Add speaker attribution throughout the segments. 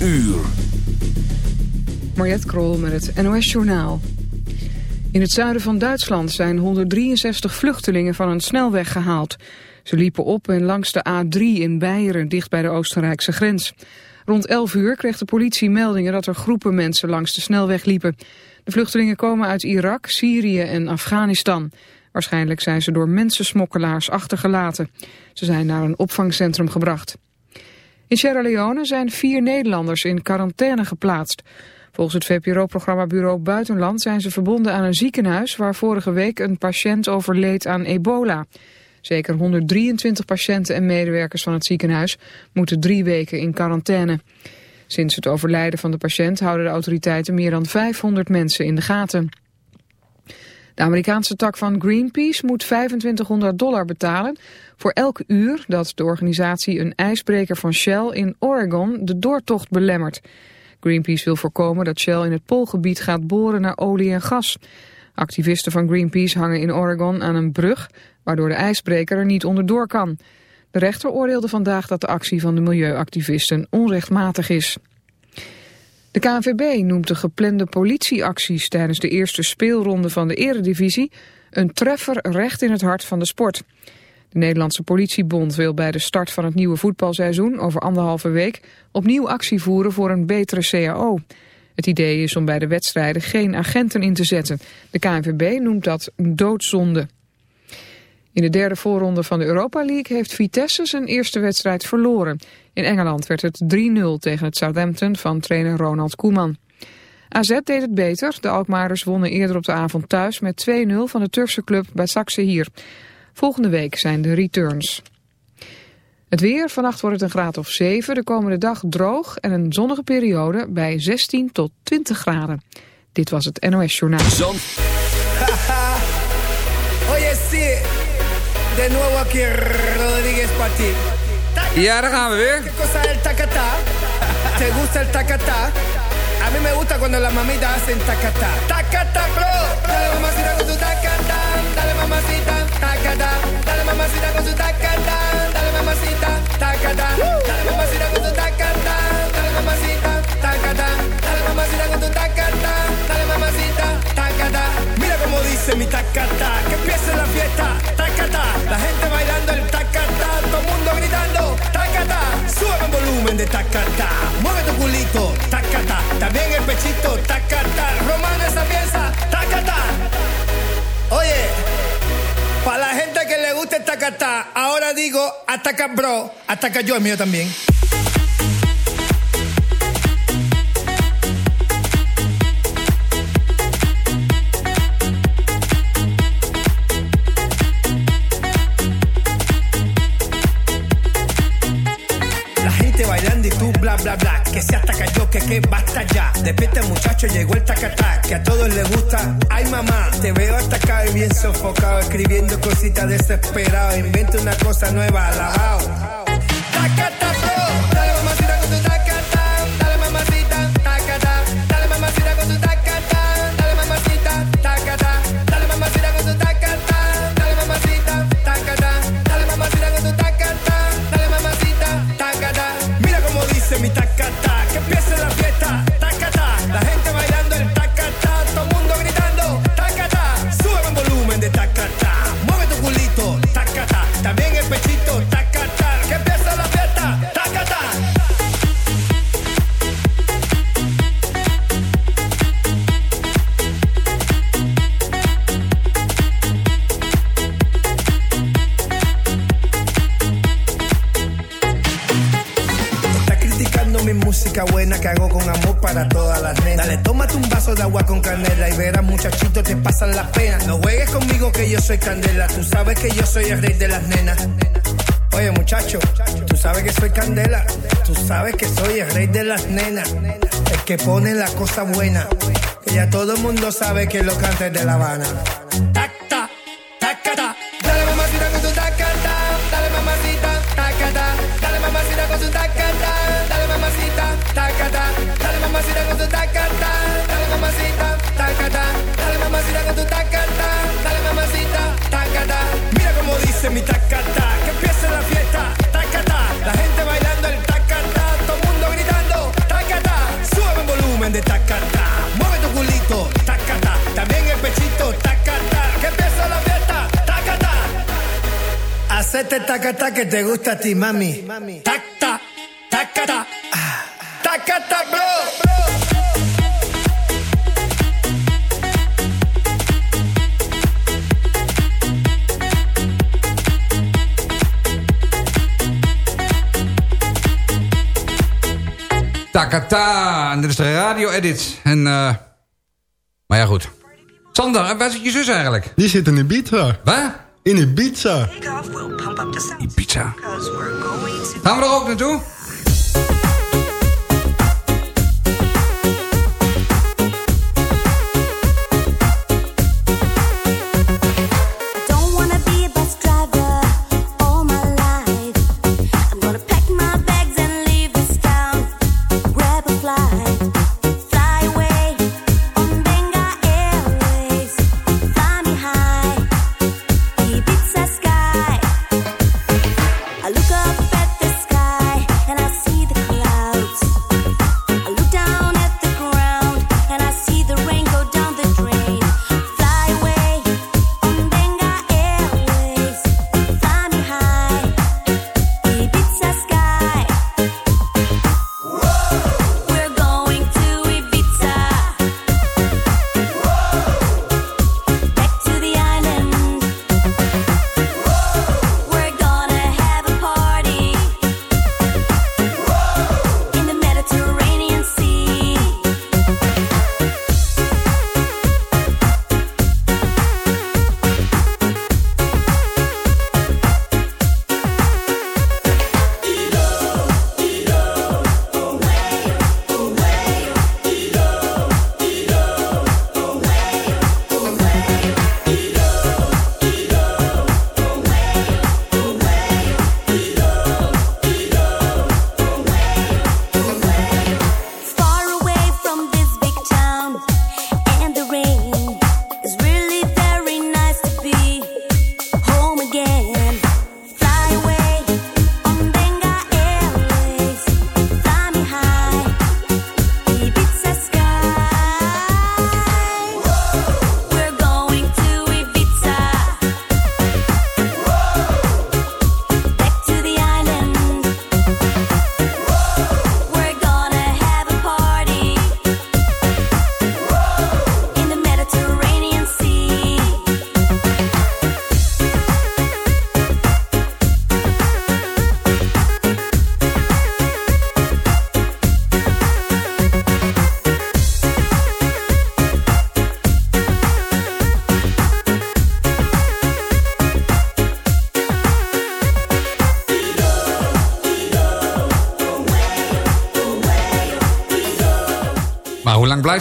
Speaker 1: uur.
Speaker 2: Mariette Krol met het NOS Journaal. In het zuiden van Duitsland zijn 163 vluchtelingen van een snelweg gehaald. Ze liepen op en langs de A3 in Beieren, dicht bij de Oostenrijkse grens. Rond 11 uur kreeg de politie meldingen dat er groepen mensen langs de snelweg liepen. De vluchtelingen komen uit Irak, Syrië en Afghanistan. Waarschijnlijk zijn ze door mensensmokkelaars achtergelaten. Ze zijn naar een opvangcentrum gebracht. In Sierra Leone zijn vier Nederlanders in quarantaine geplaatst. Volgens het VPRO-programma Bureau Buitenland zijn ze verbonden aan een ziekenhuis... waar vorige week een patiënt overleed aan ebola. Zeker 123 patiënten en medewerkers van het ziekenhuis moeten drie weken in quarantaine. Sinds het overlijden van de patiënt houden de autoriteiten meer dan 500 mensen in de gaten. De Amerikaanse tak van Greenpeace moet 2500 dollar betalen voor elk uur dat de organisatie een ijsbreker van Shell in Oregon de doortocht belemmert. Greenpeace wil voorkomen dat Shell in het Poolgebied gaat boren naar olie en gas. Activisten van Greenpeace hangen in Oregon aan een brug waardoor de ijsbreker er niet onderdoor kan. De rechter oordeelde vandaag dat de actie van de milieuactivisten onrechtmatig is. De KNVB noemt de geplande politieacties tijdens de eerste speelronde van de eredivisie een treffer recht in het hart van de sport. De Nederlandse politiebond wil bij de start van het nieuwe voetbalseizoen over anderhalve week opnieuw actie voeren voor een betere CAO. Het idee is om bij de wedstrijden geen agenten in te zetten. De KNVB noemt dat een doodzonde. In de derde voorronde van de Europa League heeft Vitesse zijn eerste wedstrijd verloren. In Engeland werd het 3-0 tegen het Southampton van trainer Ronald Koeman. AZ deed het beter. De Alkmaarders wonnen eerder op de avond thuis met 2-0 van de Turkse club bij Saxe hier. Volgende week zijn de returns. Het weer, vannacht wordt het een graad of 7. De komende dag droog en een zonnige periode bij 16 tot 20 graden. Dit was het NOS Journaal.
Speaker 1: Zon.
Speaker 3: De nuevo aquí Rodríguez para ti.
Speaker 4: Ja, daar gaan we weer.
Speaker 3: ¿Qué cosa es el tacatá? ¿Te gusta el tacatá? A mí me gusta cuando las mamitas hacen tacatá. Tacatá, bro. Dale mamacita con tu tacatá. La gente bailando el tacatá. Todo el mundo gritando. Tacatá. Sube el volumen de tacatá. Mueve tu culito. Tacatá. También el pechito. Tacatá. Romano esa pieza. Tacatá. Oye. Para la gente que le gusta el tacatá, ahora digo ataca bro, ataca yo el mío también. Bla bla que se ataca yo, que que basta ya. Despierta muchacho, llegó el tacatá, que a todos les gusta. Ay mamá, te veo atacado y bien sofocado, escribiendo cositas desesperado. Inventa una cosa nueva, alabao. Tacata, candela, tú sabes que yo soy el rey de las nenas. Oye muchacho, tú sabes que soy candela, tú sabes que soy el rey de las nenas. El que pone la cosa buena, que ya todo el mundo sabe que lo canta de La Habana. Hacete tacata que te gusta a ti, mami. Tacta, tacata. Tacata, bro.
Speaker 5: Takata. En dit is de radio-edit. En, uh, maar ja, goed. Sander, waar zit je zus eigenlijk?
Speaker 1: Die zit in Ibiza.
Speaker 5: Waar?
Speaker 1: In Ibiza.
Speaker 5: Ibiza. Gaan we er ook naartoe?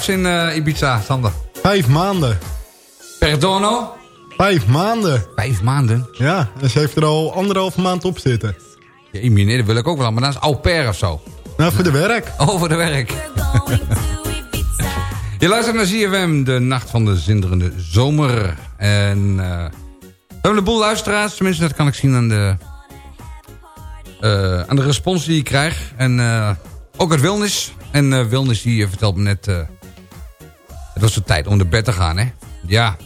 Speaker 5: In uh, Ibiza, Sander?
Speaker 1: Vijf maanden.
Speaker 5: Perdono?
Speaker 1: Vijf maanden.
Speaker 5: Vijf maanden?
Speaker 1: Ja, en ze heeft er al anderhalf maand op zitten.
Speaker 5: Ja, nee, dat wil ik ook wel, maar dat is au pair of zo.
Speaker 1: Nou, voor de werk.
Speaker 5: Oh, voor de werk. Je luistert naar ZFM, de nacht van de zinderende zomer. En uh, we hebben een boel luisteraars, tenminste dat kan ik zien aan de, uh, aan de respons die ik krijg. En uh, ook uit Wilnis. En Wilnis die vertelt me net het was de tijd om naar bed te gaan, hè? Ja.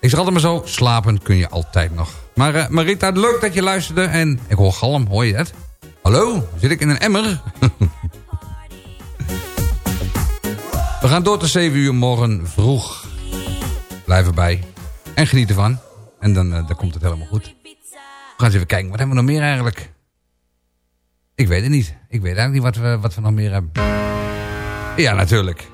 Speaker 5: Ik zeg altijd maar zo, slapen kun je altijd nog. Maar uh, Marita, leuk dat je luisterde. En ik hoor galm, hoor je het? Hallo, zit ik in een emmer? We gaan door tot 7 uur morgen vroeg. Blijf erbij. En geniet ervan. En dan, uh, dan komt het helemaal goed. We gaan eens even kijken, wat hebben we nog meer eigenlijk? Ik weet het niet. Ik weet eigenlijk niet wat we, wat we nog meer hebben. Ja, natuurlijk.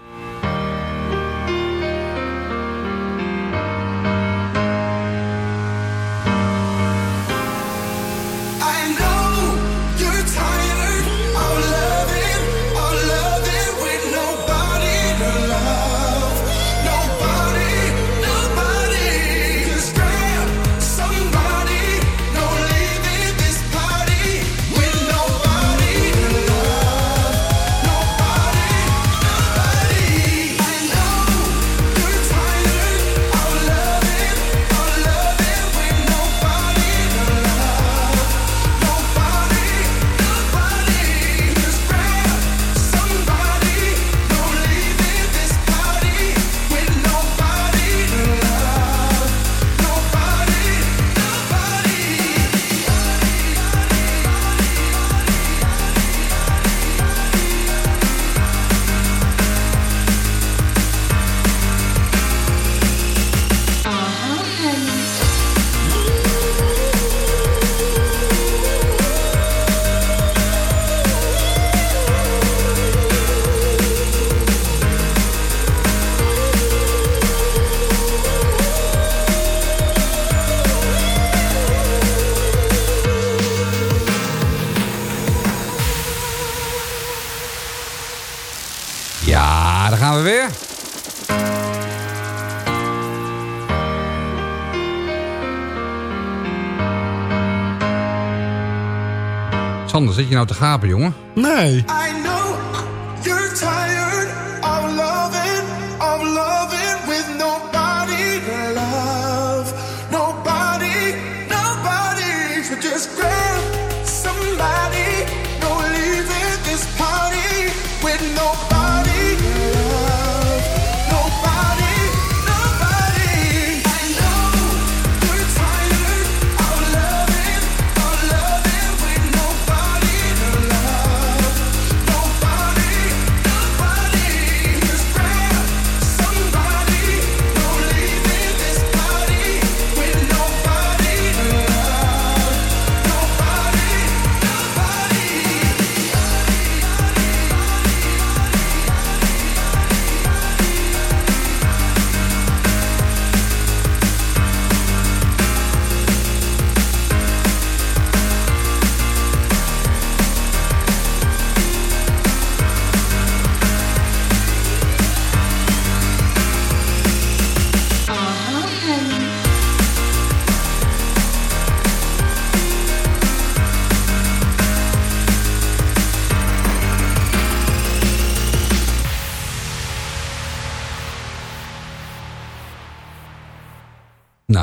Speaker 4: Zit je nou te gapen, jongen?
Speaker 1: Nee.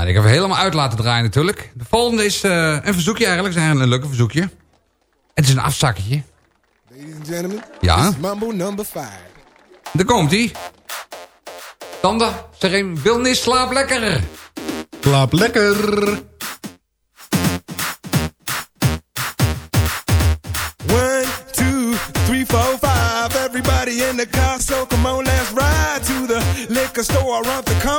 Speaker 4: Ik heb hem helemaal uit laten draaien natuurlijk. De volgende is eh, een verzoekje eigenlijk. Het is eigenlijk een leuke verzoekje. Het is een afzakketje.
Speaker 6: Ladies and gentlemen,
Speaker 4: Ja?
Speaker 6: this is Mambo number five.
Speaker 4: Daar komt hij. Sander, zeg een Wilnis slaap lekker.
Speaker 1: Slaap lekker.
Speaker 6: One, two, three, four, five. Everybody in the car, so come on, let's ride to the liquor store around the corner.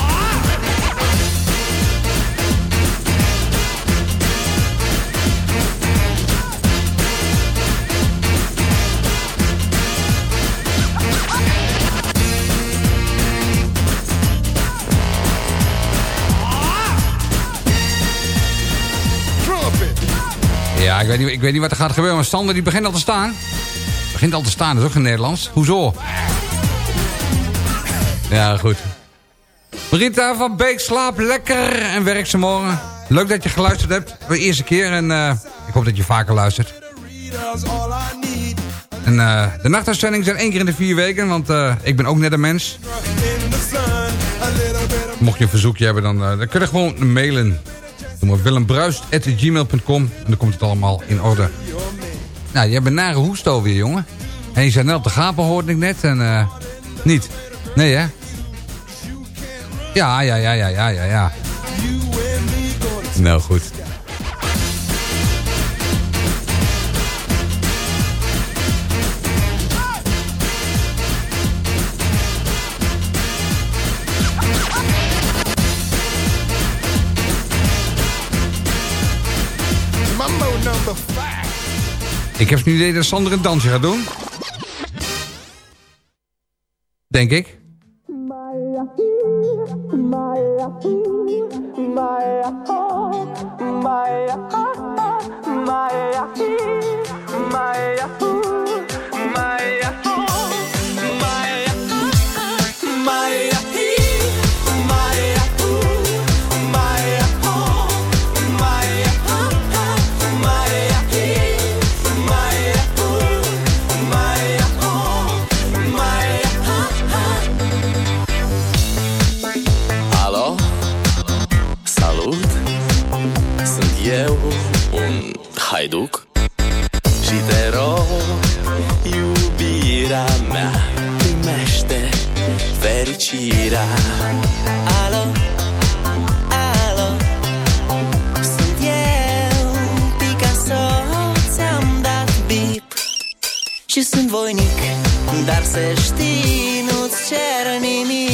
Speaker 4: Ik weet, niet, ik weet niet wat er gaat gebeuren, maar Sander die begint al te staan. Begint al te staan, dat is ook in Nederlands. Hoezo? Ja, goed. Rita van Beek, slaap lekker en werk ze morgen. Leuk dat je geluisterd hebt voor de eerste keer. En eh, ik hoop dat je vaker luistert. En eh, de nachtuitzendingen zijn één keer in de vier weken. Want eh, ik ben ook net een mens. Mocht je een verzoekje hebben, dan, dan kun je gewoon mailen. Doe maar willembruist.gmail.com En dan komt het allemaal in orde. Nou, je hebt nare hoest alweer, jongen. En je zei net op de gapen, hoorde ik net. En eh, niet. Nee, hè? Ja, ja, ja, ja, ja, ja, ja. Nou, goed. Ik heb nu idee dat Sander een dansje gaat doen. Denk ik.
Speaker 7: Alo? Fericirea Alo? Alo? Sunt eu, Picasso Ți-am dat bip Și sunt voinic Dar să știi, nu-ți cer nimic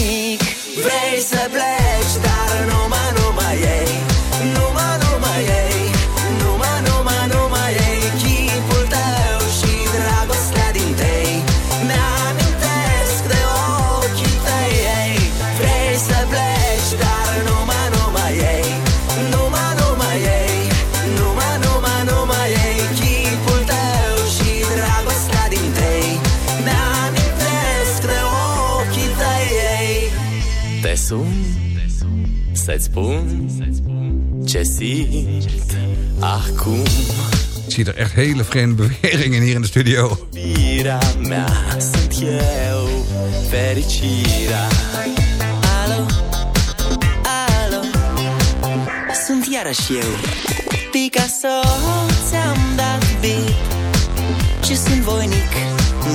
Speaker 7: spun ce simt acum
Speaker 4: Ik zie er echt hele vreemde bewegingen hier in de studio.
Speaker 7: Iubirea mea sunt eu fericirea Alo, alo Sunt iarăși eu Picasso ți-am dat bip Și sunt voinic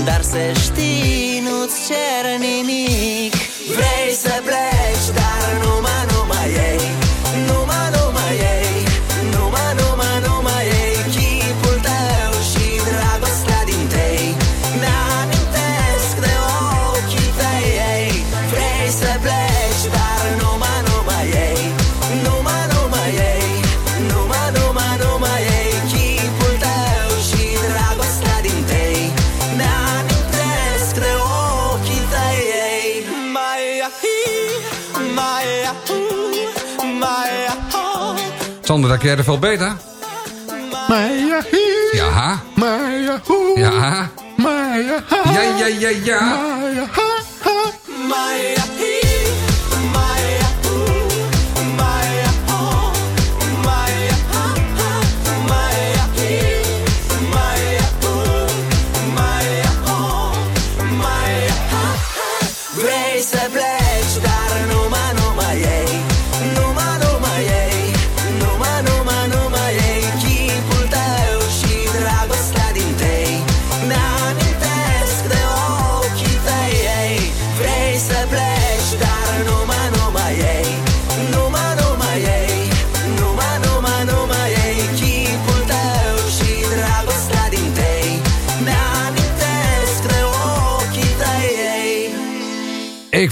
Speaker 7: Dar să știi nu-ți cer nimic Vrei să pleci dar numai, numai
Speaker 4: Sander, dat jij er veel beter?
Speaker 1: Maya hi,
Speaker 4: Ja.
Speaker 1: Maya hoe,
Speaker 4: Ja.
Speaker 1: Maya ha,
Speaker 4: Ja, ja, ja, ja.
Speaker 1: Maya ha, ha.
Speaker 7: Mai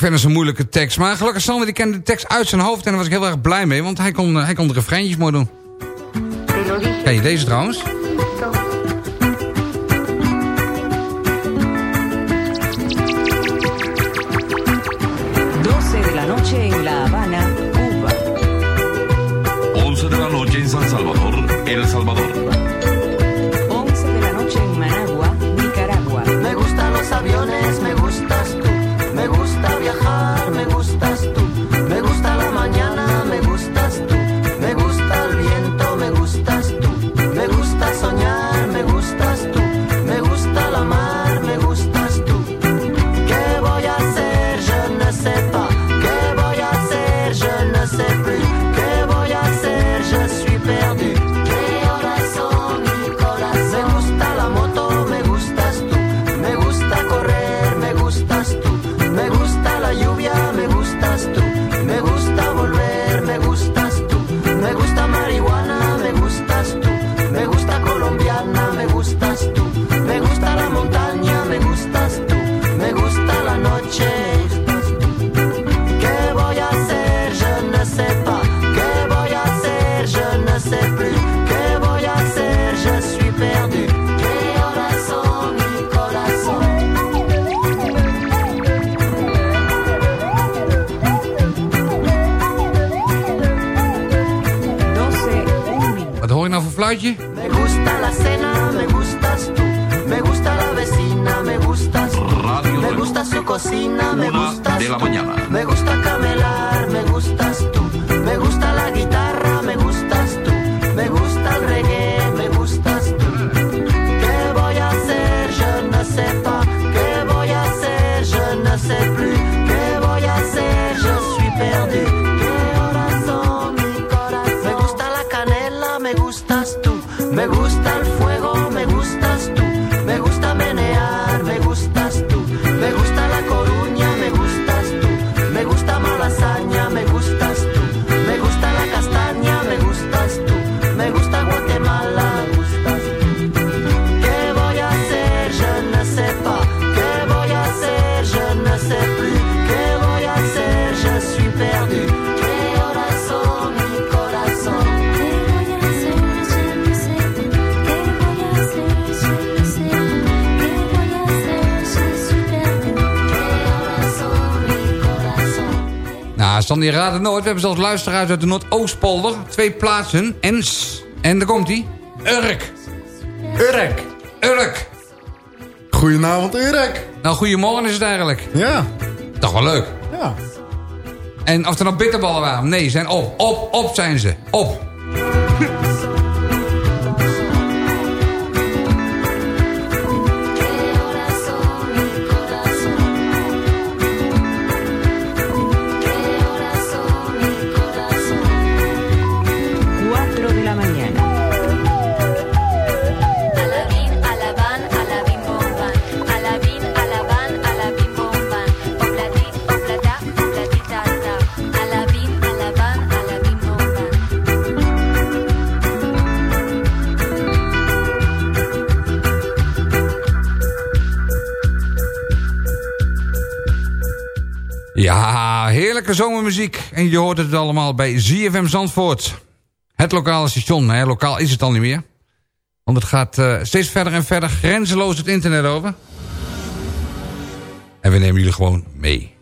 Speaker 4: vind het een moeilijke tekst. Maar gelukkig Sander die kende de tekst uit zijn hoofd. En daar was ik heel erg blij mee. Want hij kon, eh, hij kon de refreintjes mooi doen. Ken je deze trouwens? die nooit. We hebben zelfs luisteraars uit de Noordoostpolder. Twee plaatsen. Ens. En daar komt hij. Urk.
Speaker 1: Urk.
Speaker 4: Urk.
Speaker 1: Goedenavond, Urk.
Speaker 4: Nou, goedemorgen is het eigenlijk.
Speaker 1: Ja.
Speaker 4: Toch wel leuk.
Speaker 1: Ja.
Speaker 4: En of er nog bitterballen waren. Nee, zijn op. Op, op zijn ze. Op. zomermuziek. En je hoort het allemaal bij ZFM Zandvoort. Het lokale station. Lokaal is het al niet meer. Want het gaat eh, steeds verder en verder grenzeloos het internet over. En we nemen jullie gewoon mee.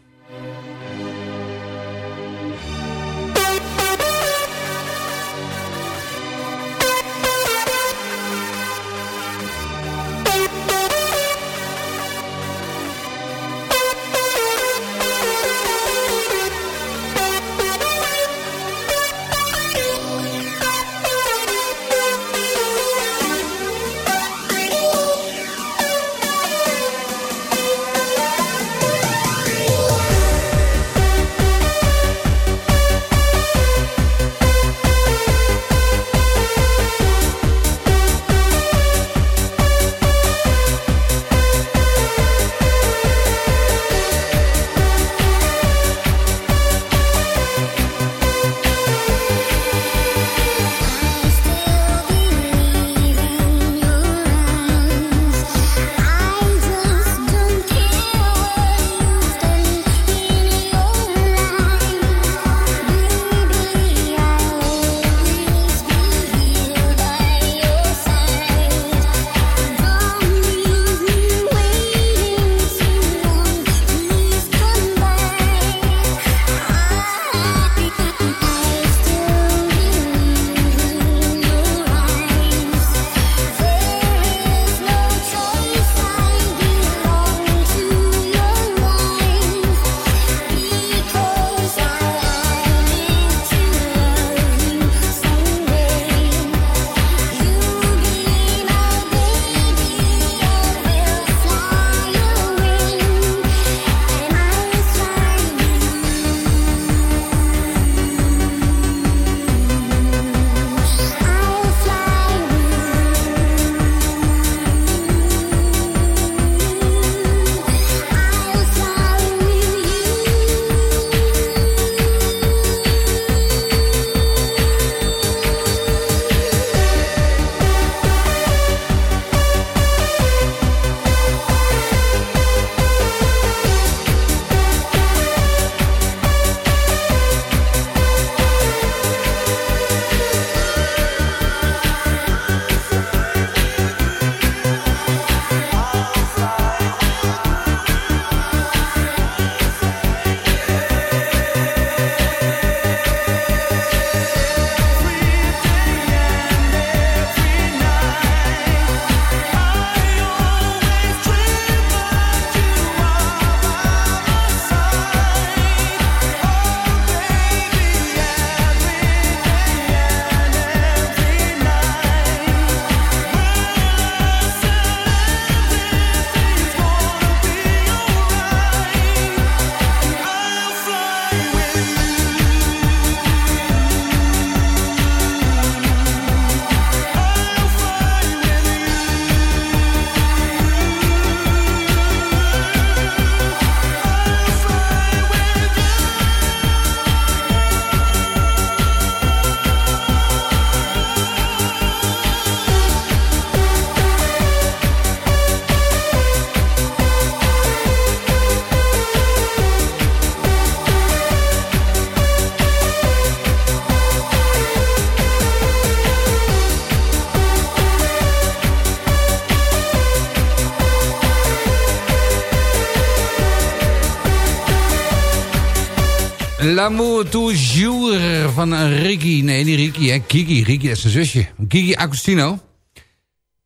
Speaker 4: Toujours van Ricky. Nee, niet Ricky, hè. Kiki. Ricky, is zijn zusje. Kiki Agostino.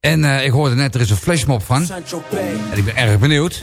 Speaker 4: En eh, ik hoorde net, er is een flashmob van. En ik ben erg benieuwd.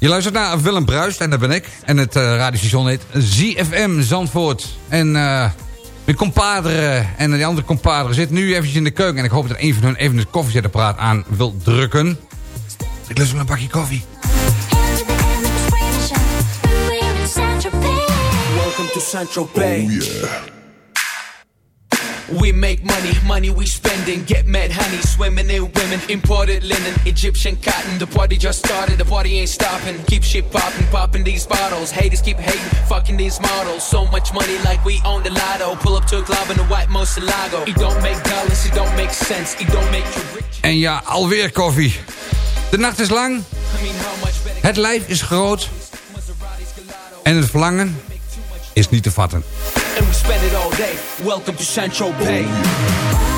Speaker 4: Je luistert naar Willem Bruist en dat ben ik. En het uh, radiostation heet ZFM Zandvoort. En uh, mijn compadre en die andere compadre zitten nu eventjes in de keuken. En ik hoop dat een van hun even het koffiezetapparaat aan wil drukken. Ik lust wel een bakje koffie.
Speaker 8: Welcome to Central Bay. Oh yeah. We make money, money we spending. Get mad honey, swimming in women. Imported linen, Egyptian cotton. The party just started, the party ain't stopping. Keep shit popping, popping these bottles. Haters keep hating, fucking these models. So much money like we own the lotto. Pull up to a club in a white Moselago. It don't make dollars, it don't make sense. It don't make you rich.
Speaker 4: En ja, alweer koffie. De nacht is lang. Het lijf is groot. En het verlangen is niet te vatten.
Speaker 8: And we spend it all day. Welcome to Central Bay.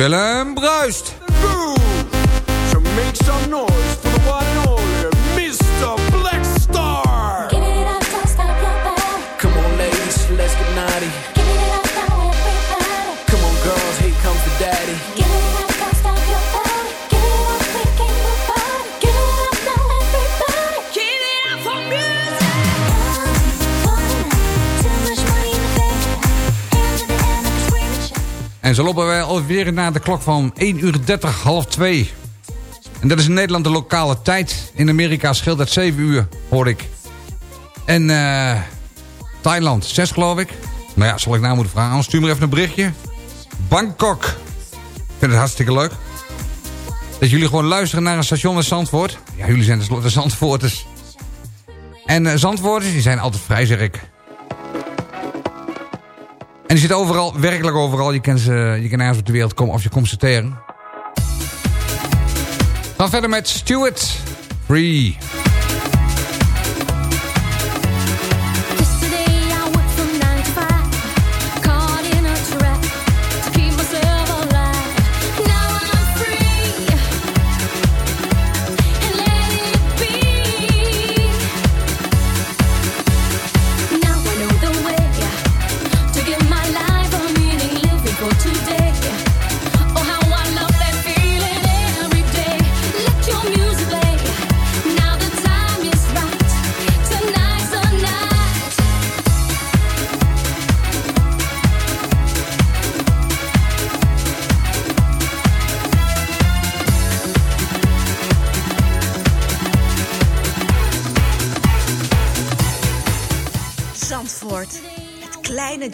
Speaker 4: Willem Bruist.
Speaker 9: Noise for the
Speaker 4: En zo lopen wij alweer naar de klok van 1 uur 30, half 2. En dat is in Nederland de lokale tijd. In Amerika scheelt dat 7 uur, hoor ik. En eh Thailand, 6 geloof ik. Nou ja, zal ik nou moeten vragen. Stuur me even een berichtje. Bangkok. Ik vind het hartstikke leuk. Dat jullie gewoon luisteren naar een station in Zandvoort. Ja, jullie zijn tenslotte Zandvoorters. En eh, Zandvoorters, die zijn altijd vrij, zeg ik. En die zitten overal, werkelijk overal. Je kan, ze, je kan ergens op de wereld komen of je. We gaan verder met Stuart Free.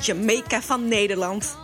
Speaker 10: Jamaica van Nederland.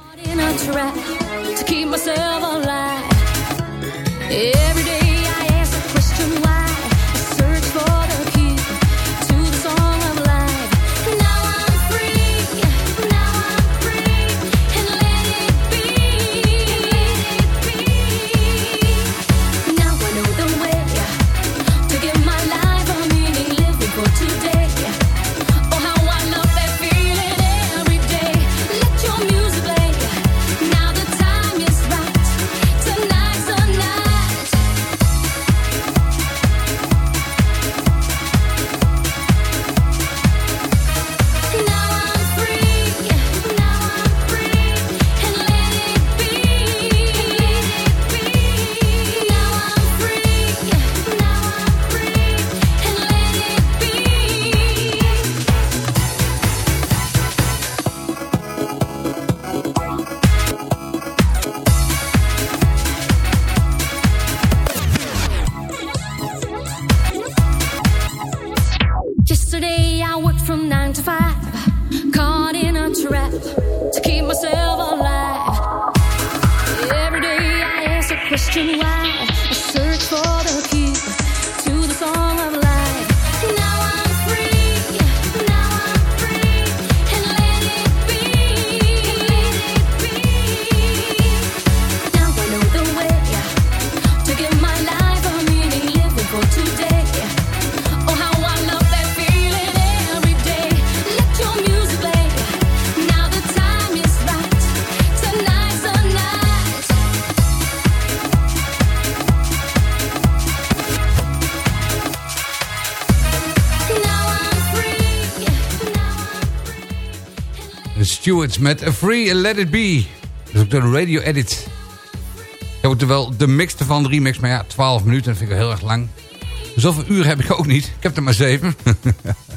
Speaker 4: De Stewards met A Free Let It Be. Dat is ook de radio edit. Ik heb wel de mix ervan, de remix. Maar ja, 12 minuten, vind ik wel heel erg lang. Zoveel uur heb ik ook niet. Ik heb er maar 7.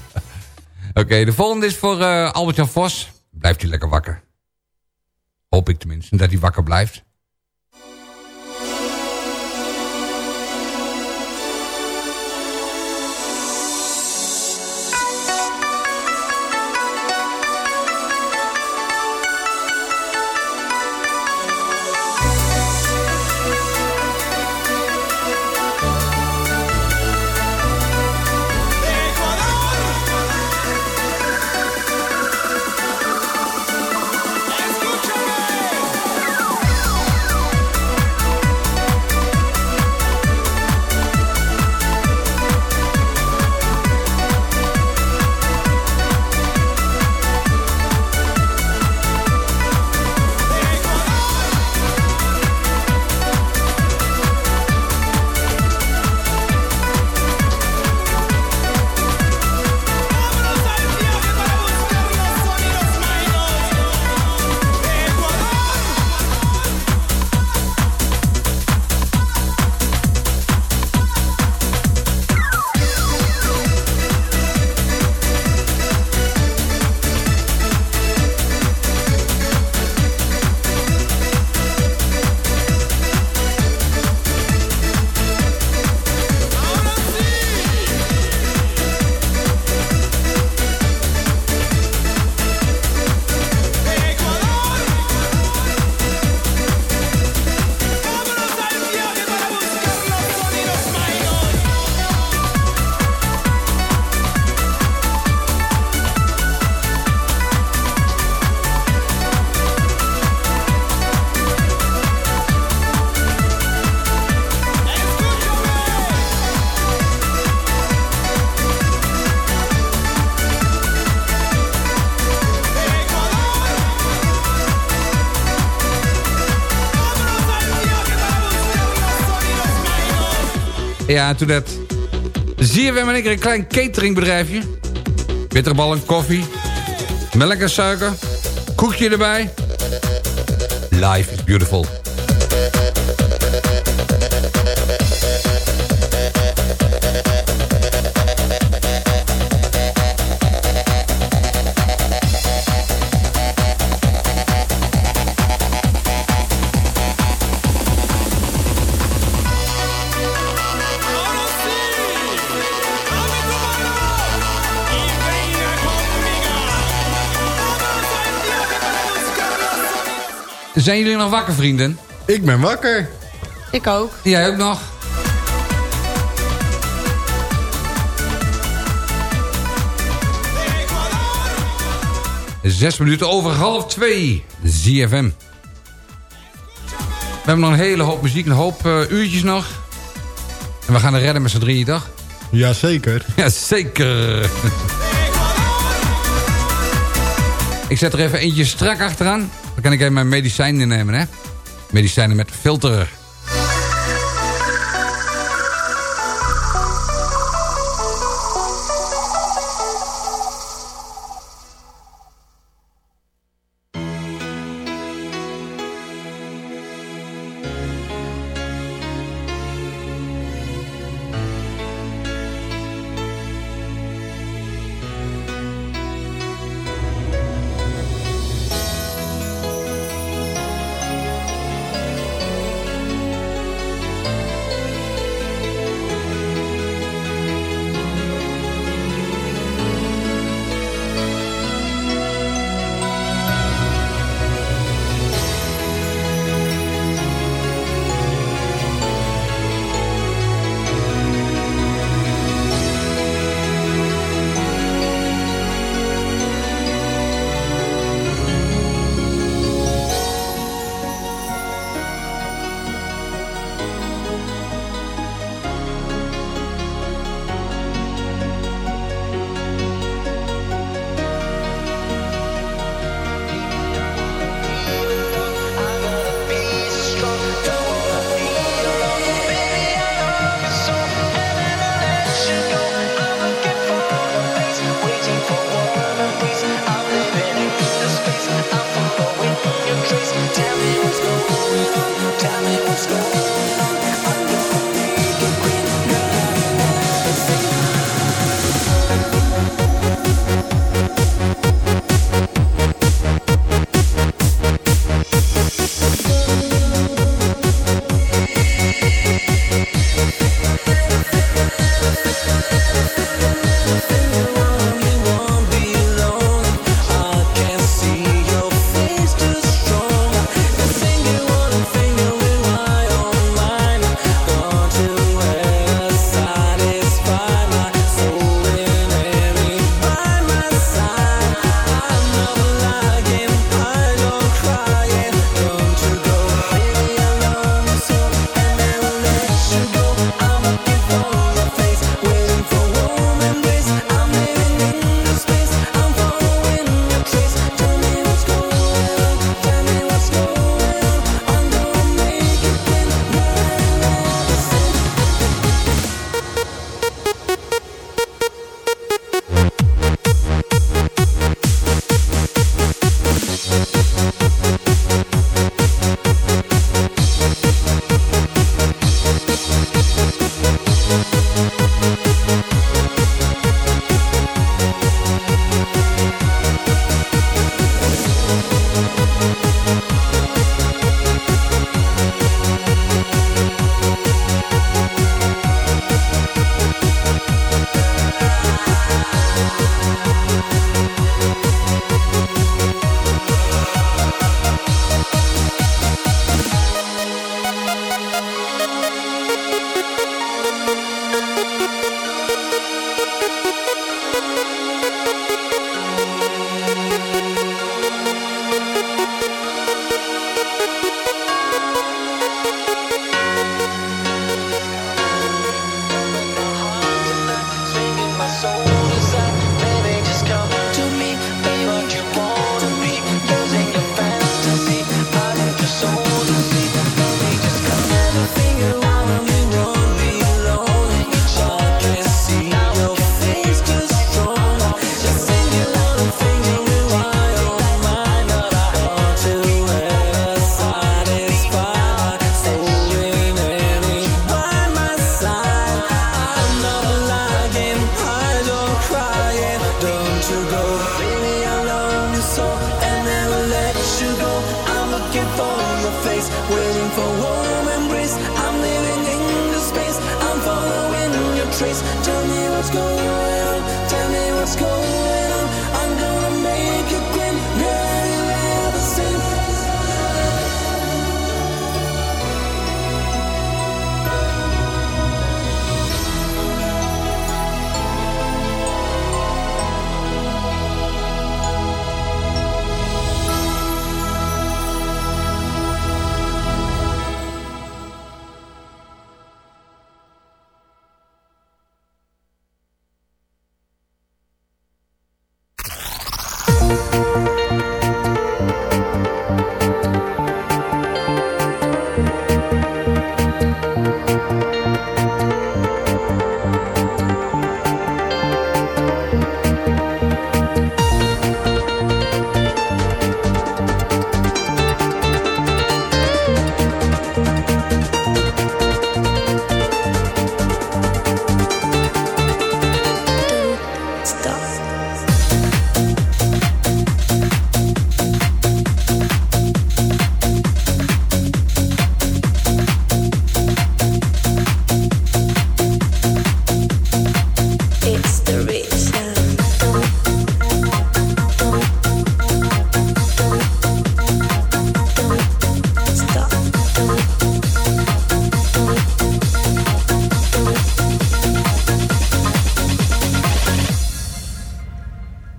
Speaker 4: Oké, de volgende is voor eh, Albert-Jan Vos. Blijft hij lekker wakker. Hoop ik tenminste, dat hij wakker blijft. Ja, toen dat... Zie je weer keer een klein cateringbedrijfje. Bitterballen, koffie, melk en suiker, koekje erbij. Life is beautiful. Zijn jullie nog wakker, vrienden?
Speaker 1: Ik ben wakker.
Speaker 11: Ik ook.
Speaker 4: Jij ook nog? Zes minuten over half twee. ZFM. We hebben nog een hele hoop muziek, een hoop eh, uurtjes nog. En we gaan er redden met z'n drieën, toch?
Speaker 1: Jazeker.
Speaker 4: Jazeker. Ik zet er even eentje strak achteraan. Kan ik even mijn medicijnen innemen, hè? Medicijnen met filter.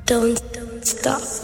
Speaker 7: Don't
Speaker 4: stop.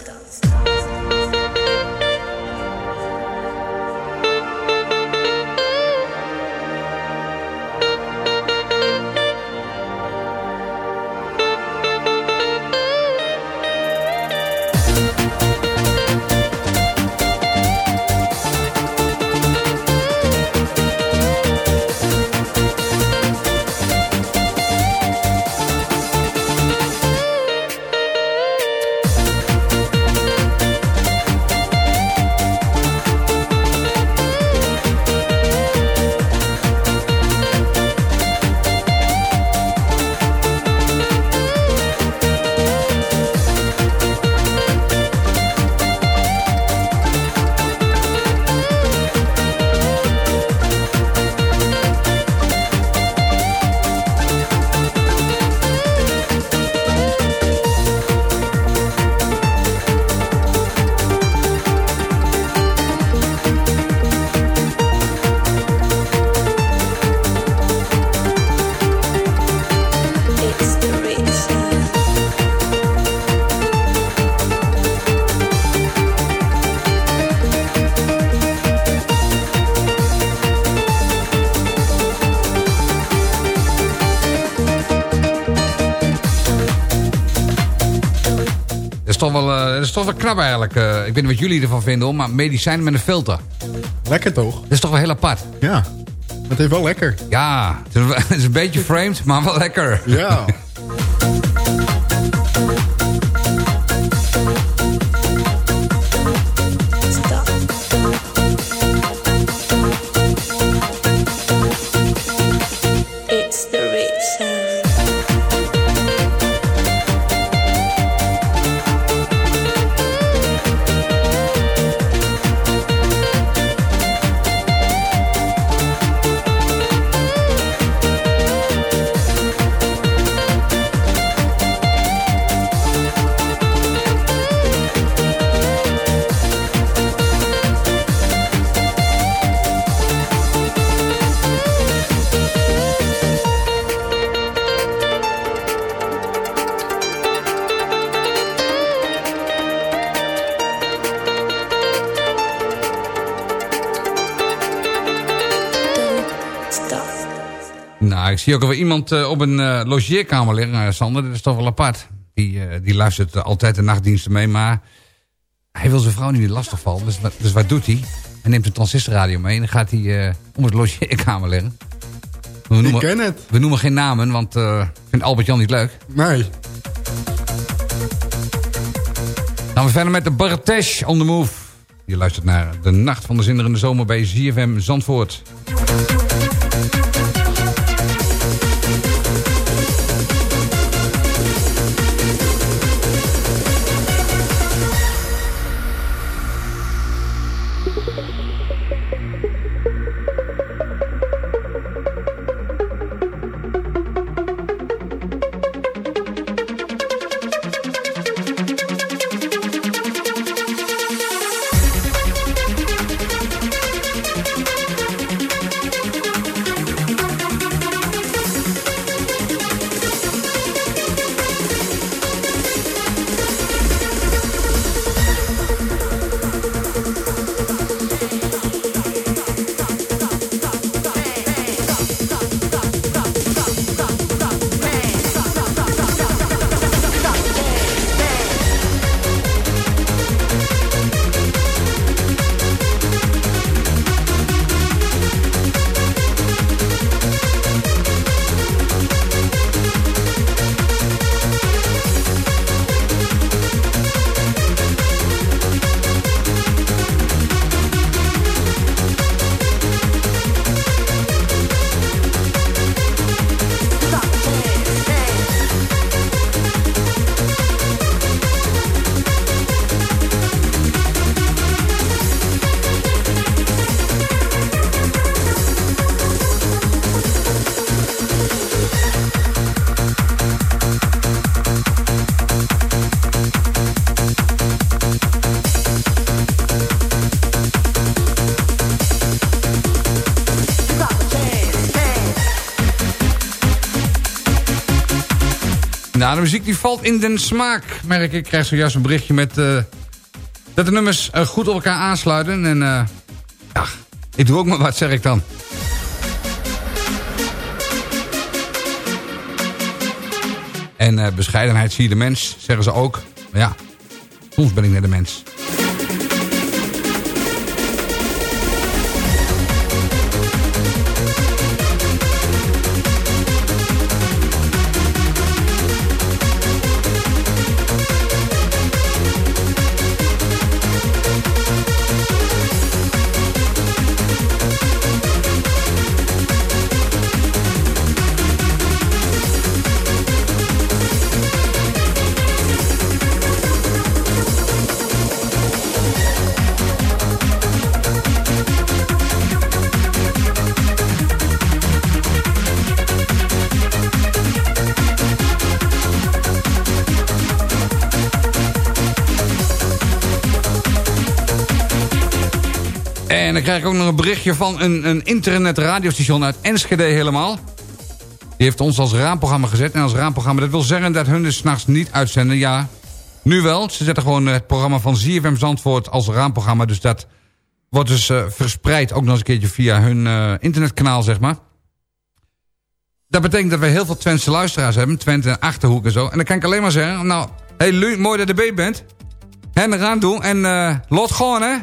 Speaker 4: Wel, knap eigenlijk. Eh, ik weet niet wat jullie ervan vinden, hoor, maar medicijnen met een filter.
Speaker 1: Lekker toch?
Speaker 4: Dat is toch wel heel apart.
Speaker 1: Ja. Het is wel lekker.
Speaker 4: Ja, het is, het is een beetje framed, maar wel lekker.
Speaker 1: Ja.
Speaker 4: Zie ook alweer iemand eh, op een eh, logeerkamer liggen, eh, Sander. Dat is toch wel apart. Die, eh, die luistert altijd de nachtdiensten mee, maar hij wil zijn vrouw niet lastigvallen. Dus, wat- dus wat doet hij? Hij neemt een transistorradio mee en dan gaat hij om het logeerkamer liggen. We noemen,
Speaker 1: ken het.
Speaker 4: We noemen geen namen, want eh vindt Albert-Jan niet leuk.
Speaker 1: Nee.
Speaker 4: Gaan we verder met de Bartesh on the Move. Je luistert naar de Nacht van de Zinderende Zomer bij ZFM Zandvoort. Nou, de muziek die valt in den smaak, merk ik. Krijg zojuist een berichtje met... eh, dat de nummers eh, goed op elkaar aansluiten. En eh, ja, ik doe ook maar wat, zeg ik dan. En bescheidenheid zie je de mens, zeggen ze ook. Maar ja, soms ben ik net de mens. En dan krijg ik ook nog een berichtje van een, een internetradiostation uit Enschede helemaal. Die heeft ons als raamprogramma gezet. En als raamprogramma, dat wil zeggen dat hun dus s'nachts niet uitzenden. Ja, nu wel. Ze zetten gewoon het programma van ZFM Zandvoort als raamprogramma. Dus dat wordt dus eh, verspreid ook nog eens een keertje via hun eh, internetkanaal, zeg maar. Dat betekent dat we heel veel Twentse luisteraars hebben. Twente en Achterhoek en zo. En dan kan ik alleen maar zeggen... Nou, hey Lu, mooi dat je erbij bent. En eraan doen. En eh lot gewoon, hè.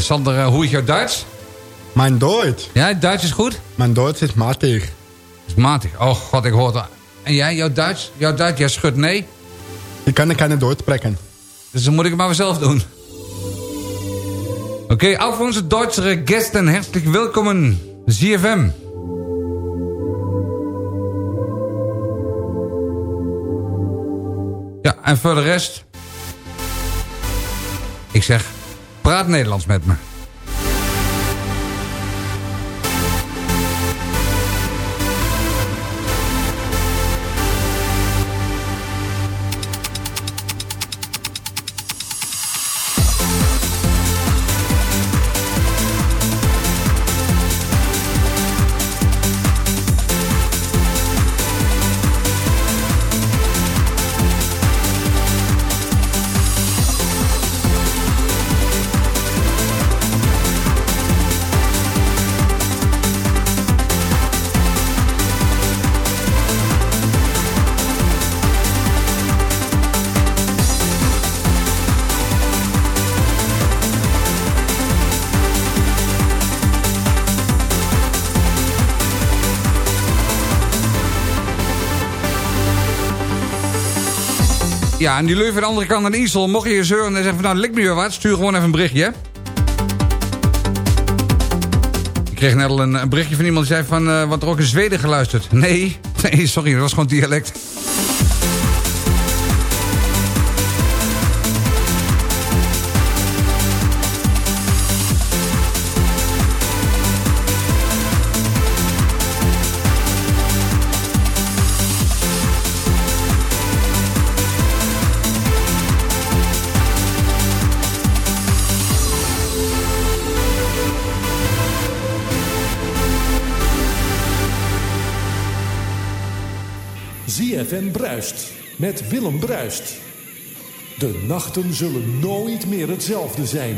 Speaker 4: Sander, eh, hoe is jouw Duits?
Speaker 1: Mijn Duits?
Speaker 4: Ja, Duits is goed?
Speaker 1: Mijn Duits is matig.
Speaker 4: Is matig. Oh god, ik hoor. En jij, jouw Duits? Jouw Duits, jij schudt nee?
Speaker 1: Ik kan keine Duits spreken.
Speaker 4: Dus dan moet ik het maar zelf doen. Oké, okay, auf onze Duitsere Gästen, herzlich willkommen. ZFM. Ja, en voor de rest... Ik zeg, praat Nederlands met me. Ja, en die Leuven aan de andere kant aan de Isel, mocht je je zeuren en zeggen van nou, lik me weer wat, stuur gewoon even een berichtje. Ik kreeg net al een, berichtje van iemand die zei van, uh, wat er ook in Zweden geluisterd. Nee, nee, sorry, dat was gewoon dialect.
Speaker 11: ZFM Bruist met Willem Bruist. De nachten zullen nooit meer hetzelfde zijn.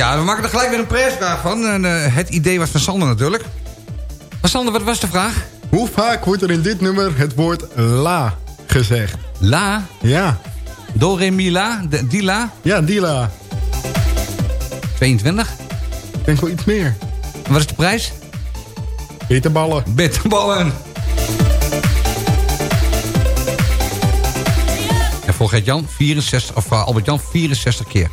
Speaker 4: Ja, we maken er gelijk weer een prijsvraag van. En, uh, het idee was van Sander natuurlijk. Maar Sander, wat was de vraag?
Speaker 1: Hoe vaak wordt er in dit nummer het woord la gezegd?
Speaker 4: La?
Speaker 1: Ja.
Speaker 4: Do, re, mi, la? De, la?
Speaker 1: Ja, die la.
Speaker 4: 22?
Speaker 1: Ik denk wel iets meer.
Speaker 4: En wat is de prijs?
Speaker 1: Bitterballen.
Speaker 4: Bitterballen. En voor Gert-Jan 64, of uh, Albert-Jan 64 keer.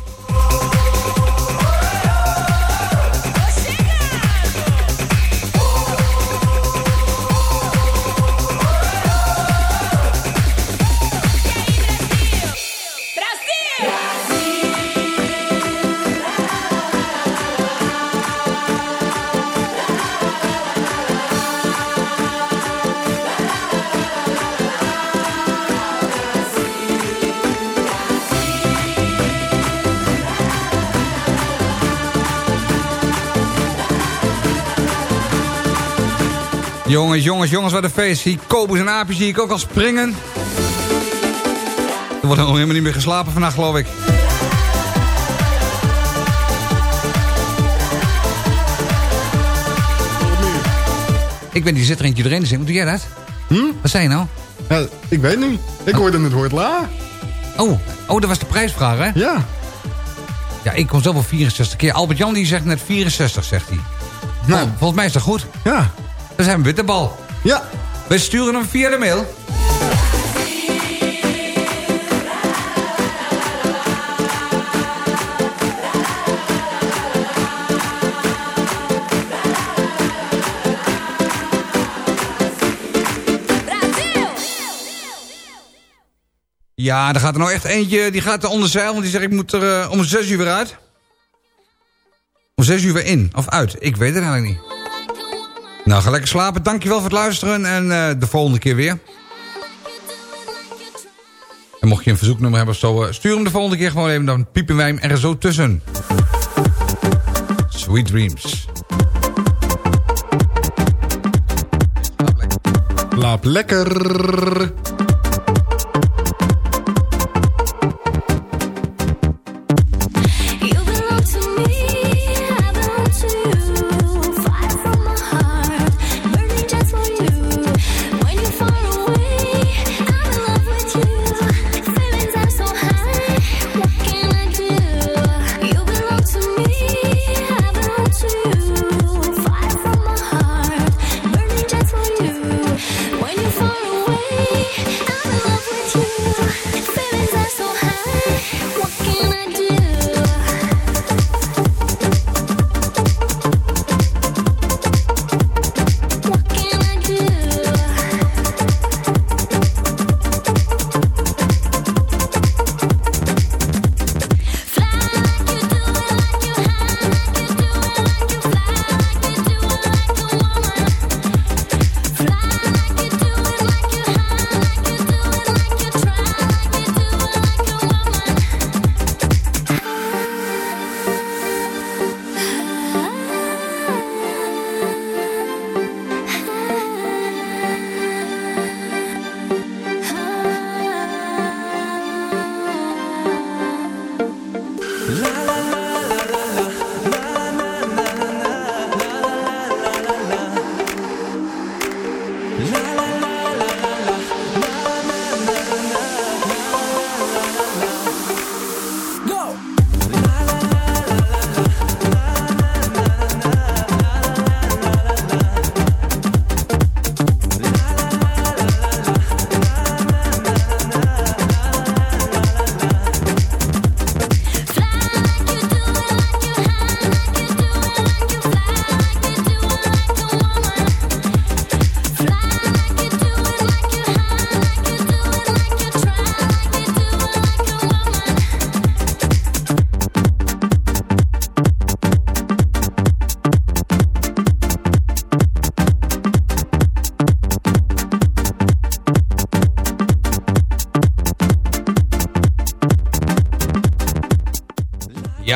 Speaker 4: Jongens, jongens, jongens, wat een feest. Zie Kobus en Aapje zie ik ook al springen. Er wordt nog helemaal niet meer geslapen vannacht, geloof ik. Ik ben die zit er eentje erin te zingen. Hoe doe jij dat?
Speaker 10: Hm?
Speaker 4: Wat zei je nou?
Speaker 10: Ja, ik weet niet. Ik hoorde het woord la.
Speaker 4: Oh, oh, dat was de prijsvraag, hè?
Speaker 10: Ja.
Speaker 4: Ja, ik kom zo wel 64 keer. Albert-Jan die zegt net 64, zegt hij. Nou, volgens mij is dat goed.
Speaker 10: Ja.
Speaker 4: Dan zijn witte bal.
Speaker 10: Ja.
Speaker 4: We sturen hem via de mail. Ja, er gaat er nou echt eentje, die gaat er onder zeil, want die zegt ik moet er uh, om zes uur weer uit. Om zes uur weer in, of uit, ik weet het eigenlijk niet. Nou, ga lekker slapen, dankjewel voor het luisteren en uh, de volgende keer weer. En mocht je een verzoeknummer hebben of zo, uh, stuur hem de volgende keer gewoon even, dan piepen wij hem er zo tussen. Sweet Dreams.
Speaker 10: Slaap lekker.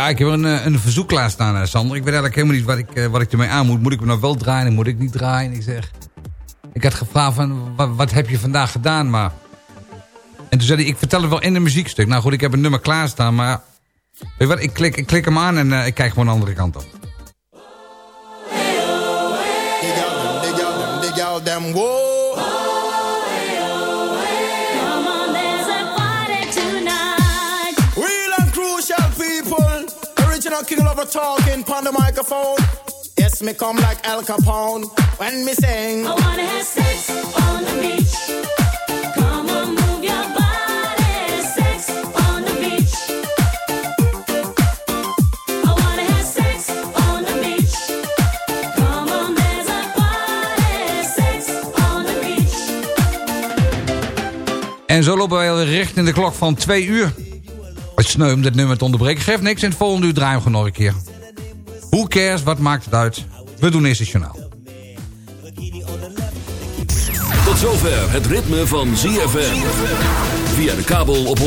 Speaker 4: Ik heb een, eh, een verzoek klaarstaan, uh, Sander. Ik weet eigenlijk helemaal niet wat ik, uh, wat ik ermee aan moet. Moet ik me nou wel draaien? Moet ik niet draaien? Ik zeg... Ik had gevraagd van, wat, heb je vandaag gedaan? Maar... En toen zei hij, ik vertel het wel in een muziekstuk. Nou goed, ik heb een nummer klaarstaan, maar... Weet je wat, ik klik, ik klik hem aan en ik kijk gewoon de andere kant op.
Speaker 12: Original king lover talking on the microphone. Yes, me come like Al Capone when me sing.
Speaker 13: I wanna have sex on the beach. Come on, move your body. Sex on the beach. I wanna have sex on the beach. Come on, there's a party. Sex on the beach.
Speaker 4: En zo lopen wij alweer richting de klok van twee uur. Het sneu om dit nummer te onderbreken. Geeft niks, in het volgende uur draaien we gewoon nog een keer. Who cares, wat maakt het uit? We doen eerst het journaal.
Speaker 14: Tot zover het ritme van ZFM. Via de kabel op 104.5.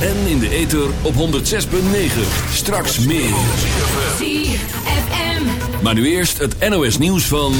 Speaker 14: En in de ether op 106.9. Straks meer.
Speaker 13: ZFM.
Speaker 14: Maar nu eerst het NOS nieuws van...